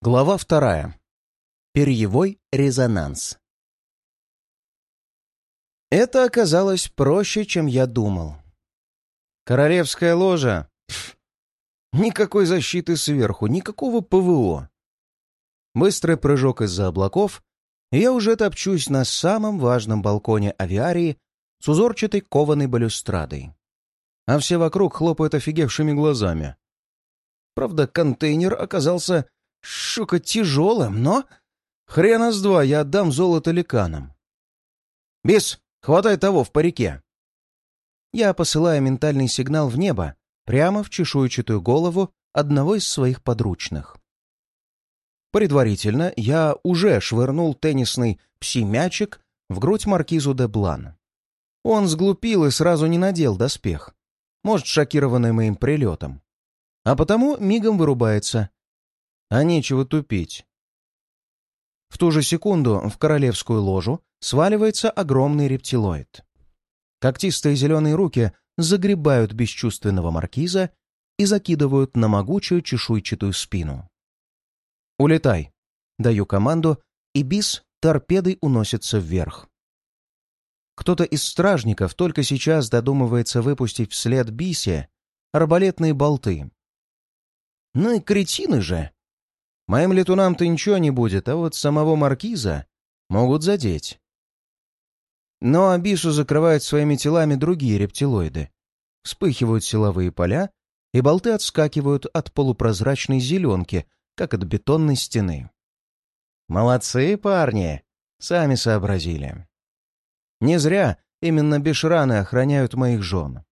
Глава вторая. Перьевой резонанс. Это оказалось проще, чем я думал. Королевская ложа. Никакой защиты сверху, никакого ПВО. Быстрый прыжок из-за облаков, и я уже топчусь на самом важном балконе авиарии с узорчатой кованой балюстрадой. А все вокруг хлопают офигевшими глазами. Правда, контейнер оказался шука тяжелым, но... Хрена с два, я отдам золото ликанам. Бис, хватай того в парике. Я посылаю ментальный сигнал в небо, прямо в чешуйчатую голову одного из своих подручных. Предварительно я уже швырнул теннисный пси-мячик в грудь маркизу де Блан. Он сглупил и сразу не надел доспех, может, шокированный моим прилетом. А потому мигом вырубается. А нечего тупить. В ту же секунду в королевскую ложу сваливается огромный рептилоид. Когтистые зеленые руки загребают бесчувственного маркиза и закидывают на могучую чешуйчатую спину. «Улетай!» — даю команду, и бис торпедой уносится вверх. Кто-то из стражников только сейчас додумывается выпустить вслед бисе арбалетные болты. Ну и кретины же! Моим летунам-то ничего не будет, а вот самого маркиза могут задеть. Но Абису закрывают своими телами другие рептилоиды. Вспыхивают силовые поля, и болты отскакивают от полупрозрачной зеленки, как от бетонной стены. Молодцы, парни! Сами сообразили. Не зря именно бешраны охраняют моих жен.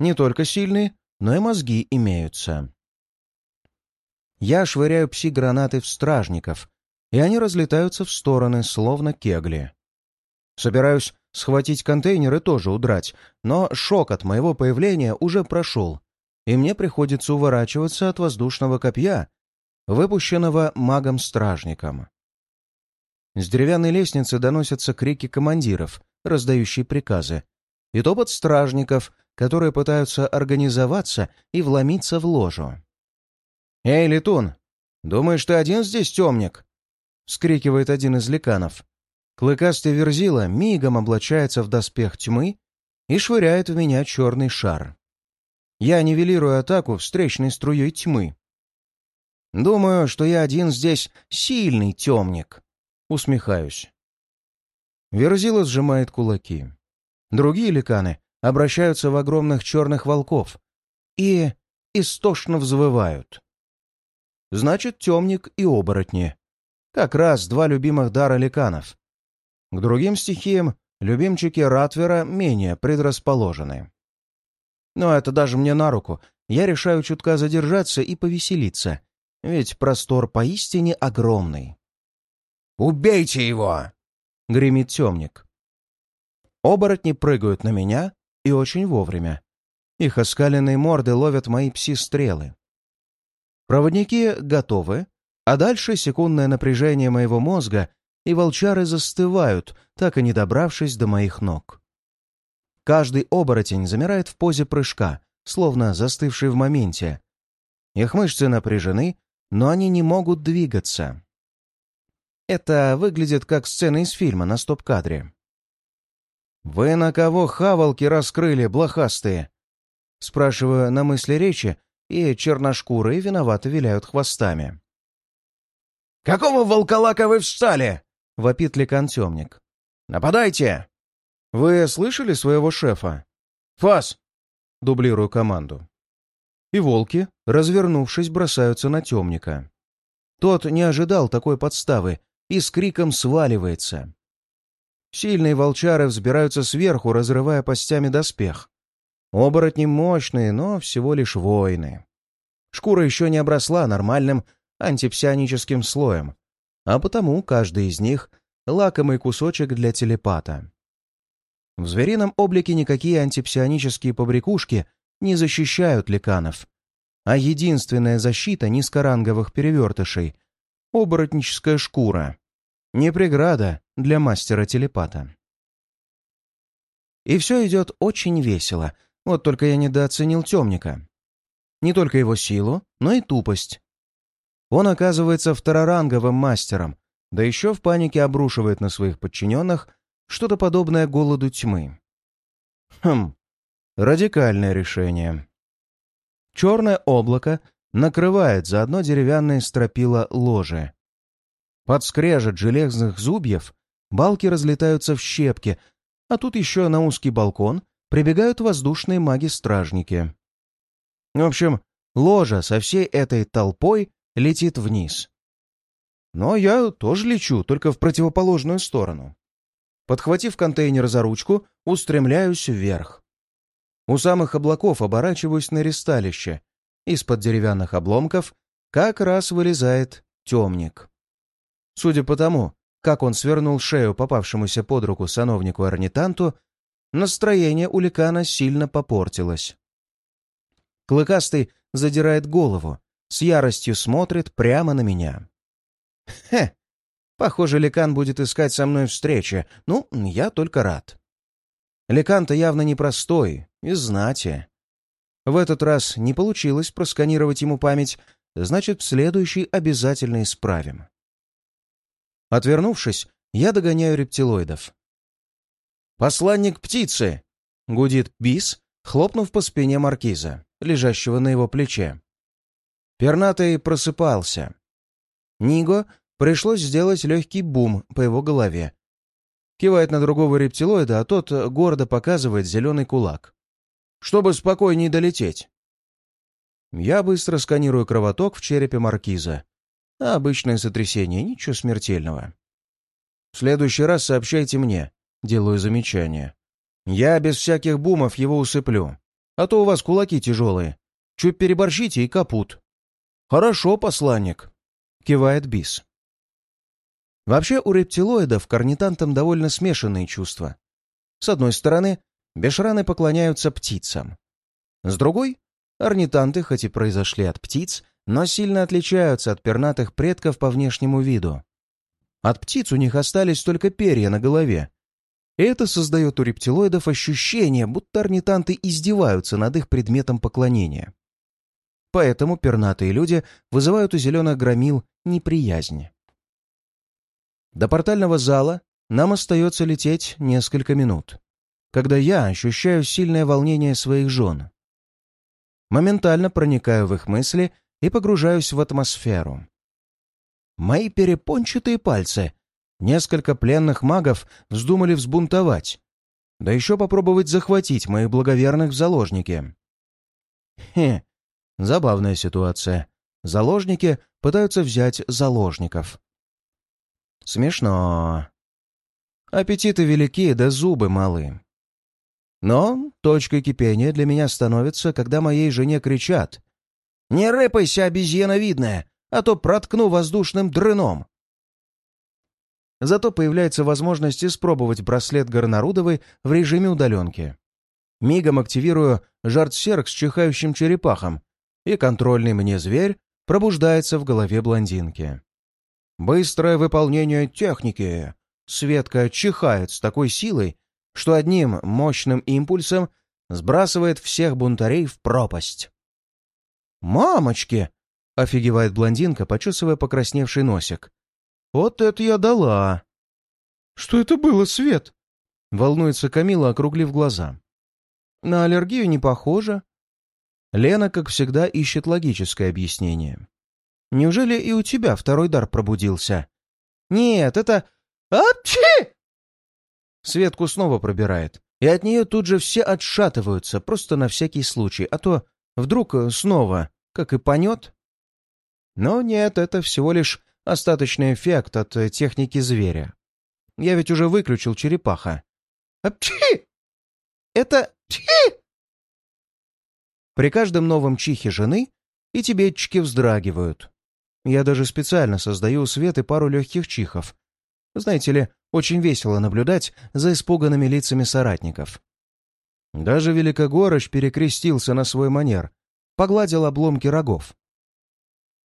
Не только сильные, но и мозги имеются. Я швыряю пси-гранаты в стражников, и они разлетаются в стороны, словно кегли. Собираюсь схватить контейнер и тоже удрать, но шок от моего появления уже прошел, и мне приходится уворачиваться от воздушного копья, выпущенного магом-стражником. С деревянной лестницы доносятся крики командиров, раздающие приказы, и топот стражников, которые пытаются организоваться и вломиться в ложу. «Эй, летун, думаешь, ты один здесь темник?» — вскрикивает один из ликанов. Клыкастый верзила мигом облачается в доспех тьмы и швыряет в меня черный шар. Я нивелирую атаку встречной струей тьмы. Думаю, что я один здесь сильный темник. Усмехаюсь. Верзила сжимает кулаки. Другие ликаны обращаются в огромных черных волков и истошно взвывают. Значит, темник и оборотни. Как раз два любимых дара ликанов. К другим стихиям любимчики Ратвера менее предрасположены. Но это даже мне на руку. Я решаю чутка задержаться и повеселиться, ведь простор поистине огромный. «Убейте его!» — гремит темник. Оборотни прыгают на меня и очень вовремя. Их оскаленные морды ловят мои пси-стрелы. Проводники готовы, а дальше секундное напряжение моего мозга, и волчары застывают, так и не добравшись до моих ног. Каждый оборотень замирает в позе прыжка, словно застывший в моменте. Их мышцы напряжены, но они не могут двигаться. Это выглядит как сцена из фильма на стоп-кадре. «Вы на кого хавалки раскрыли, блохастые?» Спрашиваю на мысли речи, и черношкурые виновато виляют хвостами. «Какого волколака вы встали?» — вопит лекантемник. «Нападайте!» «Вы слышали своего шефа?» «Фас!» — дублирую команду. И волки, развернувшись, бросаются на темника. Тот не ожидал такой подставы и с криком сваливается. Сильные волчары взбираются сверху, разрывая постями доспех. Оборотни мощные, но всего лишь воины. Шкура еще не обросла нормальным антипсионическим слоем, а потому каждый из них — лакомый кусочек для телепата. В зверином облике никакие антипсионические побрякушки не защищают ликанов, а единственная защита низкоранговых перевертышей — оборотническая шкура. Не преграда для мастера-телепата. И все идет очень весело — вот только я недооценил темника. Не только его силу, но и тупость. он оказывается второранговым мастером, да еще в панике обрушивает на своих подчиненных что-то подобное голоду тьмы. Хм, радикальное решение. Черное облако накрывает заодно деревянные стропила ложи. Под скрежет железных зубьев балки разлетаются в щепки, а тут еще на узкий балкон прибегают воздушные маги-стражники. В общем, ложа со всей этой толпой летит вниз. Но я тоже лечу, только в противоположную сторону. Подхватив контейнер за ручку, устремляюсь вверх. У самых облаков оборачиваюсь на ристалище. Из-под деревянных обломков как раз вылезает темник. Судя по тому, как он свернул шею попавшемуся под руку сановнику-орнитанту, настроение у Ликана сильно попортилось. Клыкастый задирает голову, с яростью смотрит прямо на меня. Хе! Похоже, Ликан будет искать со мной встречи. Ну, я только рад. Ликан-то явно непростой, из знати. В этот раз не получилось просканировать ему память, значит, в следующий обязательно исправим. Отвернувшись, я догоняю рептилоидов. «Посланник птицы!» — гудит Бис, хлопнув по спине маркиза, лежащего на его плече. Пернатый просыпался. Ниго пришлось сделать легкий бум по его голове. Кивает на другого рептилоида, а тот гордо показывает зеленый кулак. «Чтобы спокойнее долететь!» Я быстро сканирую кровоток в черепе маркиза. Обычное сотрясение, ничего смертельного. В следующий раз сообщайте мне. Делаю замечание. Я без всяких бумов его усыплю. А то у вас кулаки тяжелые. Чуть переборщите и капут. Хорошо, посланник. Кивает Бис. Вообще у рептилоидов к орнитантам довольно смешанные чувства. С одной стороны, бешраны поклоняются птицам. С другой, орнитанты, хоть и произошли от птиц, но сильно отличаются от пернатых предков по внешнему виду. От птиц у них остались только перья на голове. Это создает у рептилоидов ощущение, будто орнитанты издеваются над их предметом поклонения. Поэтому пернатые люди вызывают у зеленых громил неприязнь. До портального зала нам остается лететь несколько минут, когда я ощущаю сильное волнение своих жен. Моментально проникаю в их мысли и погружаюсь в атмосферу. Мои перепончатые пальцы. Несколько пленных магов вздумали взбунтовать. Да еще попробовать захватить моих благоверных в заложники. Хе, забавная ситуация. Заложники пытаются взять заложников. Смешно. Аппетиты велики, да зубы малы. Но точкой кипения для меня становится, когда моей жене кричат «Не рыпайся, обезьяна видная, а то проткну воздушным дрыном!» Зато появляется возможность испробовать браслет Горнарудовой в режиме удаленки. Мигом активирую жарт-серк с чихающим черепахом, и контрольный мне зверь пробуждается в голове блондинки. Быстрое выполнение техники. Светка чихает с такой силой, что одним мощным импульсом сбрасывает всех бунтарей в пропасть. «Мамочки!» — офигевает блондинка, почесывая покрасневший носик. «Вот это я дала!» «Что это было, Свет?» — волнуется Камила, округлив глаза. «На аллергию не похоже». Лена, как всегда, ищет логическое объяснение. «Неужели и у тебя второй дар пробудился?» «Нет, это... Апчи!» Светку снова пробирает, и от нее тут же все отшатываются, просто на всякий случай, а то Вдруг снова, как и понет? Но нет, это всего лишь остаточный эффект от техники зверя. Я ведь уже выключил черепаха. Апчхи! Это пчхи! При каждом новом чихе жены и тибетчики вздрагивают. Я даже специально создаю у Светы пару легких чихов. Знаете ли, очень весело наблюдать за испуганными лицами соратников. Даже Великогорыч перекрестился на свой манер, погладил обломки рогов.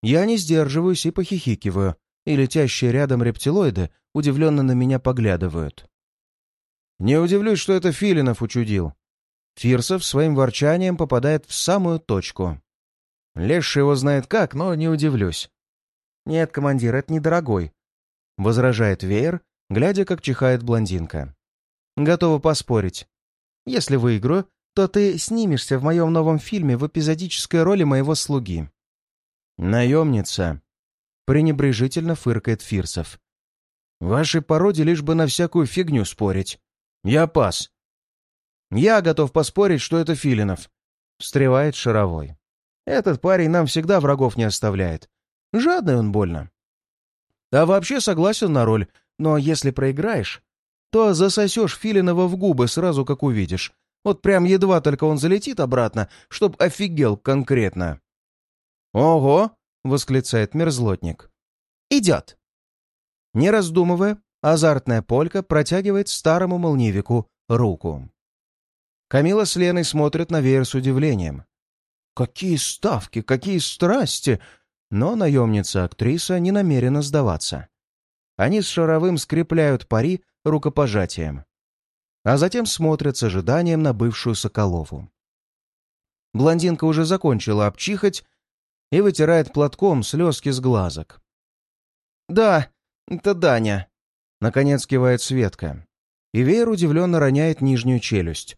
Я не сдерживаюсь и похихикиваю, и летящие рядом рептилоиды удивленно на меня поглядывают. Не удивлюсь, что это Филинов учудил. Фирсов своим ворчанием попадает в самую точку. Леший его знает как, но не удивлюсь. «Нет, командир, это недорогой», — возражает Веер, глядя, как чихает блондинка. «Готова поспорить. Если выиграю, то ты снимешься в моем новом фильме в эпизодической роли моего слуги». «Наемница», — пренебрежительно фыркает Фирсов. «Вашей породе лишь бы на всякую фигню спорить. Я пас». «Я готов поспорить, что это Филинов», — встревает Шаровой. «Этот парень нам всегда врагов не оставляет. Жадный он больно. А вообще согласен на роль, но если проиграешь, то засосешь Филинова в губы сразу, как увидишь. Вот прям едва только он залетит обратно, чтоб офигел конкретно. «Ого!» — восклицает мерзлотник. «Идет!» Не раздумывая, азартная полька протягивает старому молниевику руку. Камила с Леной смотрят на веер с удивлением. «Какие ставки, какие страсти!» Но наемница-актриса не намерена сдаваться. Они с Шаровым скрепляют пари рукопожатием, а затем смотрят с ожиданием на бывшую Соколову. Блондинка уже закончила обчихать и вытирает платком слезки с глазок. «Да, это Даня», — наконец кивает Светка. И Веер удивленно роняет нижнюю челюсть.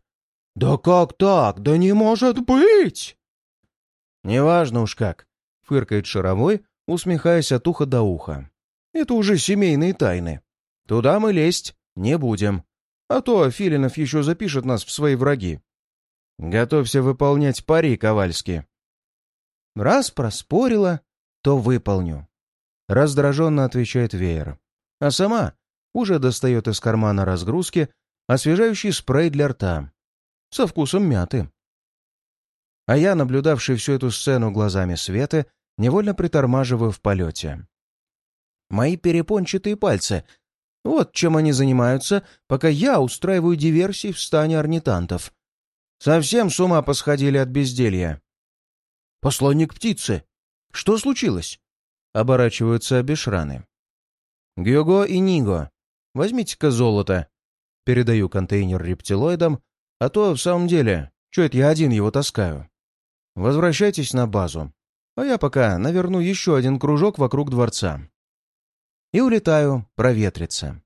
«Да как так? Да не может быть!» «Неважно уж как фыркает Шаровой, усмехаясь от уха до уха. «Это уже семейные тайны. Туда мы лезть не будем. А то Филинов еще запишет нас в свои враги. Готовься выполнять пари, Ковальский». «Раз проспорила, то выполню», — раздраженно отвечает Веер. А сама уже достает из кармана разгрузки освежающий спрей для рта со вкусом мяты. А я, наблюдавший всю эту сцену глазами Светы, невольно притормаживаю в полете. Мои перепончатые пальцы. Вот чем они занимаются, пока я устраиваю диверсии в стане орнитантов. Совсем с ума посходили от безделья. «Посланник птицы! Что случилось?» Оборачиваются обешраны. «Гюго и Ниго, возьмите-ка золото». Передаю контейнер рептилоидам, а то, в самом деле, что это я один его таскаю? Возвращайтесь на базу а я пока наверну еще один кружок вокруг дворца. И улетаю проветриться.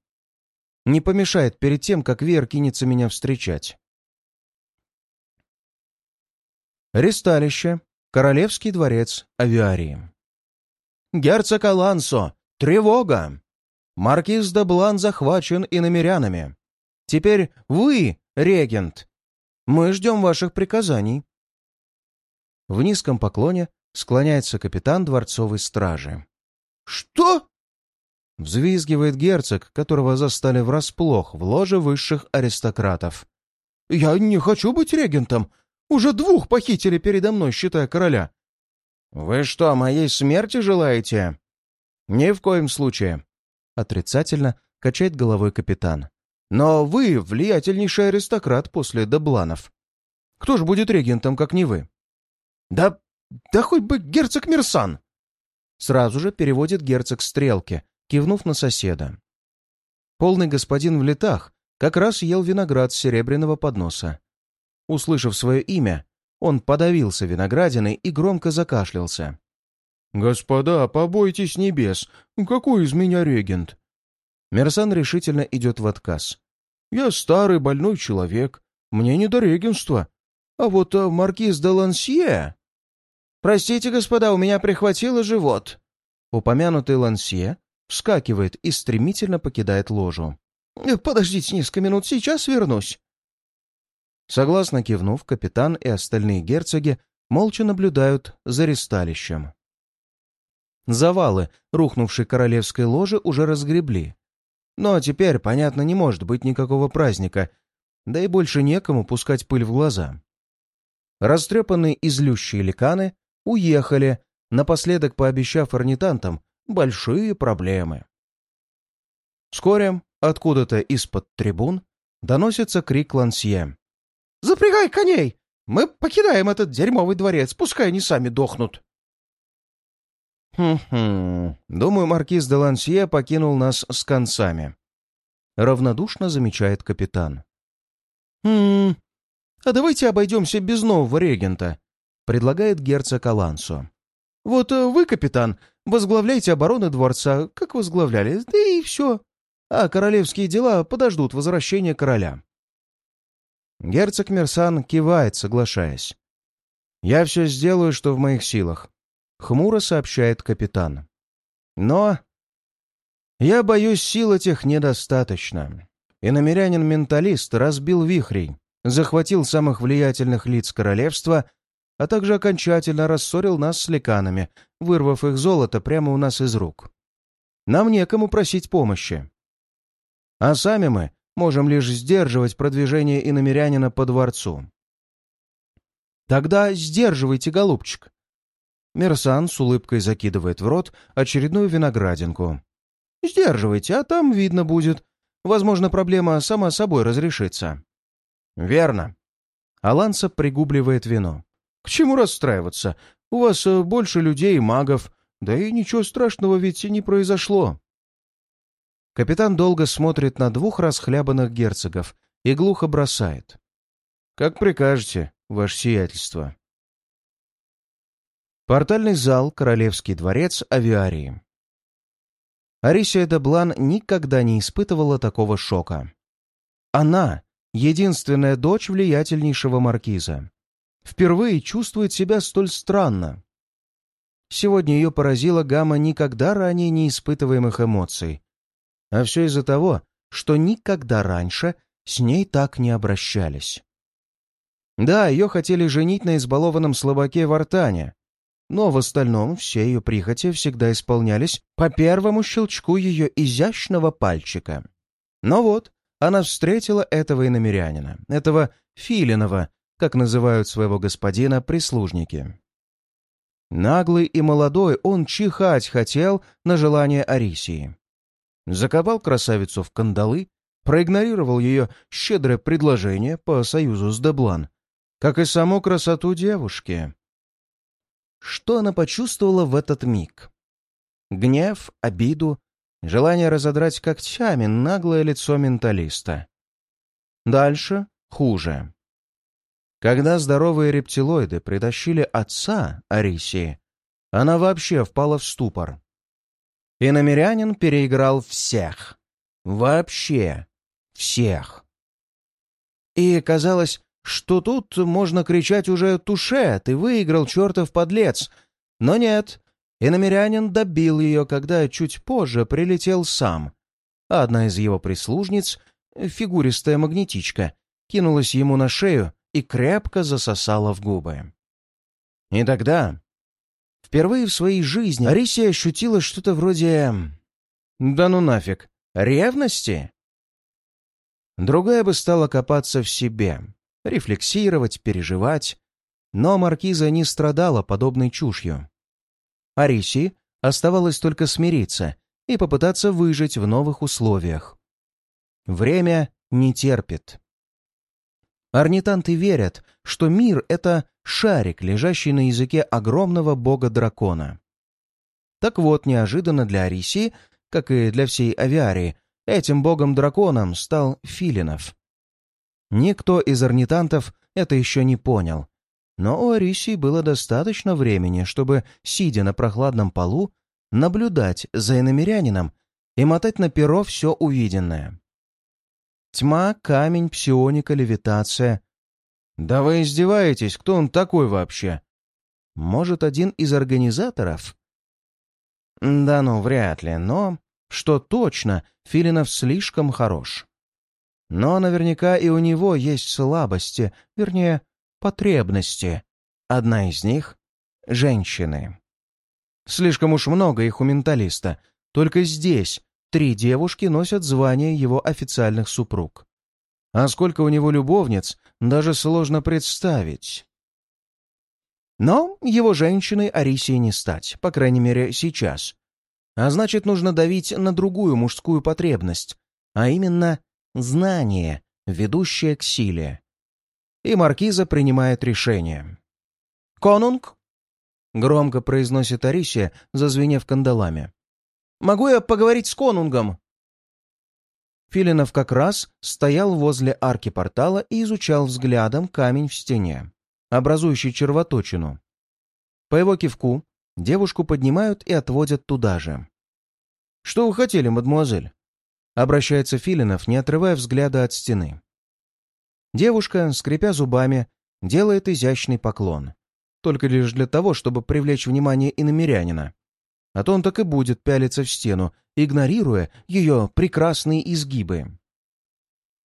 Не помешает перед тем, как Вер кинется меня встречать. Ресталище. Королевский дворец авиарии. «Герцог Алансо! Тревога! Маркиз де Блан захвачен иномерянами. Теперь вы, регент. Мы ждем ваших приказаний». В низком поклоне Склоняется капитан дворцовой стражи. «Что?» Взвизгивает герцог, которого застали врасплох в ложе высших аристократов. «Я не хочу быть регентом! Уже двух похитили передо мной, считая короля!» «Вы что, моей смерти желаете?» «Ни в коем случае!» Отрицательно качает головой капитан. «Но вы влиятельнейший аристократ после Дебланов. Кто ж будет регентом, как не вы?» «Да да хоть бы герцог Мирсан!» Сразу же переводит герцог стрелки, кивнув на соседа. Полный господин в летах как раз ел виноград с серебряного подноса. Услышав свое имя, он подавился виноградиной и громко закашлялся. «Господа, побойтесь небес! Какой из меня регент?» Мерсан решительно идет в отказ. «Я старый больной человек, мне не до регенства. А вот а, маркиз де Лансье...» «Простите, господа, у меня прихватило живот». Упомянутый Лансье вскакивает и стремительно покидает ложу. «Э, «Подождите несколько минут, сейчас вернусь». Согласно кивнув, капитан и остальные герцоги молча наблюдают за ресталищем. Завалы, рухнувшей королевской ложи, уже разгребли. Но теперь, понятно, не может быть никакого праздника, да и больше некому пускать пыль в глаза. Растрепанные и злющие ликаны уехали, напоследок пообещав орнитантам большие проблемы. Вскоре откуда-то из-под трибун доносится крик Лансье. «Запрягай коней! Мы покидаем этот дерьмовый дворец, пускай они сами дохнут!» «Хм-хм, думаю, маркиз де Лансье покинул нас с концами», — равнодушно замечает капитан. «Хм, а давайте обойдемся без нового регента предлагает герцог Алансо. «Вот э, вы, капитан, Возглавляйте обороны дворца, как возглавляли, да и все. А королевские дела подождут возвращения короля. Герцог Мерсан кивает, соглашаясь. «Я все сделаю, что в моих силах», — хмуро сообщает капитан. «Но я боюсь, сил этих недостаточно. И намерянин-менталист разбил вихрей, захватил самых влиятельных лиц королевства, а также окончательно рассорил нас с леканами, вырвав их золото прямо у нас из рук. Нам некому просить помощи. А сами мы можем лишь сдерживать продвижение иномерянина по дворцу. Тогда сдерживайте, голубчик. Мерсан с улыбкой закидывает в рот очередную виноградинку. Сдерживайте, а там видно будет. Возможно, проблема сама собой разрешится. Верно. Аланса пригубливает вино. К чему расстраиваться? У вас э, больше людей и магов, да и ничего страшного ведь не произошло. Капитан долго смотрит на двух расхлябанных герцогов и глухо бросает. «Как прикажете, ваше сиятельство». Портальный зал, Королевский дворец, авиарии. Арисия де Блан никогда не испытывала такого шока. Она — единственная дочь влиятельнейшего маркиза. Впервые чувствует себя столь странно. Сегодня ее поразила гамма никогда ранее не испытываемых эмоций. А все из-за того, что никогда раньше с ней так не обращались. Да, ее хотели женить на избалованном слабаке в Артане, но в остальном все ее прихоти всегда исполнялись по первому щелчку ее изящного пальчика. Но вот, она встретила этого иномерянина, этого Филинова, как называют своего господина прислужники. Наглый и молодой он чихать хотел на желание Арисии. Заковал красавицу в кандалы, проигнорировал ее щедрое предложение по союзу с Деблан, как и саму красоту девушки. Что она почувствовала в этот миг? Гнев, обиду, желание разодрать когтями наглое лицо менталиста. Дальше хуже. Когда здоровые рептилоиды притащили отца Арисии, она вообще впала в ступор. И намерянин переиграл всех. Вообще всех. И казалось, что тут можно кричать уже «Туше! Ты выиграл, чертов подлец!» Но нет, и намерянин добил ее, когда чуть позже прилетел сам. одна из его прислужниц, фигуристая магнетичка, кинулась ему на шею и крепко засосала в губы. И тогда, впервые в своей жизни, Арисия ощутила что-то вроде... Да ну нафиг, ревности? Другая бы стала копаться в себе, рефлексировать, переживать. Но маркиза не страдала подобной чушью. Ариси оставалось только смириться и попытаться выжить в новых условиях. Время не терпит. Орнитанты верят, что мир — это шарик, лежащий на языке огромного бога-дракона. Так вот, неожиданно для Ариси, как и для всей авиарии, этим богом-драконом стал Филинов. Никто из орнитантов это еще не понял, но у Арисии было достаточно времени, чтобы, сидя на прохладном полу, наблюдать за иномерянином и мотать на перо все увиденное. Тьма, камень, псионика, левитация. Да вы издеваетесь, кто он такой вообще? Может, один из организаторов? Да ну, вряд ли, но, что точно, Филинов слишком хорош. Но наверняка и у него есть слабости, вернее, потребности. Одна из них — женщины. Слишком уж много их у менталиста. Только здесь три девушки носят звание его официальных супруг. А сколько у него любовниц, даже сложно представить. Но его женщиной Арисии не стать, по крайней мере, сейчас. А значит, нужно давить на другую мужскую потребность, а именно знание, ведущее к силе. И маркиза принимает решение. «Конунг?» — громко произносит Арисия, зазвенев кандалами. «Могу я поговорить с конунгом?» Филинов как раз стоял возле арки портала и изучал взглядом камень в стене, образующий червоточину. По его кивку Девушку поднимают и отводят туда же. «Что вы хотели, мадемуазель?» Обращается Филинов, не отрывая взгляда от стены. Девушка, скрипя зубами, делает изящный поклон. Только лишь для того, чтобы привлечь внимание иномерянина. А то он так и будет пялиться в стену, игнорируя ее прекрасные изгибы.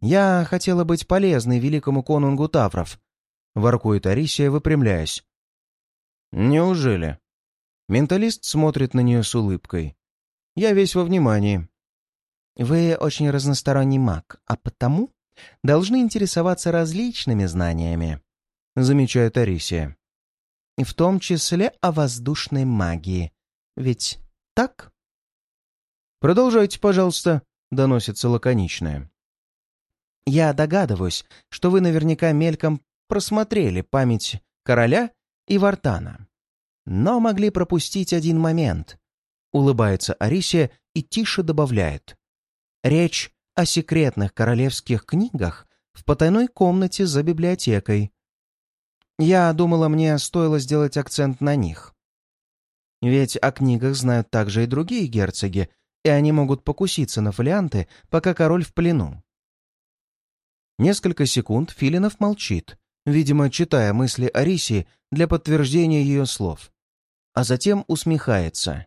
«Я хотела быть полезной великому конунгу Тавров», — воркует Арисия, выпрямляясь. «Неужели?» Менталист смотрит на нее с улыбкой. «Я весь во внимании». «Вы очень разносторонний маг, а потому должны интересоваться различными знаниями», — замечает Арисия. «В том числе о воздушной магии. Ведь так?» «Продолжайте, пожалуйста», — доносится лаконичное. «Я догадываюсь, что вы наверняка мельком просмотрели память короля и Вартана. Но могли пропустить один момент». Улыбается Арисия и тише добавляет. «Речь о секретных королевских книгах в потайной комнате за библиотекой. Я думала, мне стоило сделать акцент на них. Ведь о книгах знают также и другие герцоги, и они могут покуситься на фолианты, пока король в плену. Несколько секунд Филинов молчит, видимо, читая мысли Арисии для подтверждения ее слов, а затем усмехается.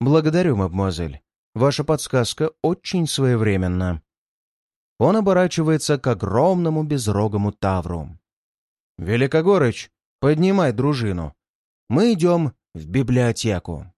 «Благодарю, мадемуазель. Ваша подсказка очень своевременна». Он оборачивается к огромному безрогому тавру. «Великогорыч, поднимай дружину. Мы идем в библиотеку».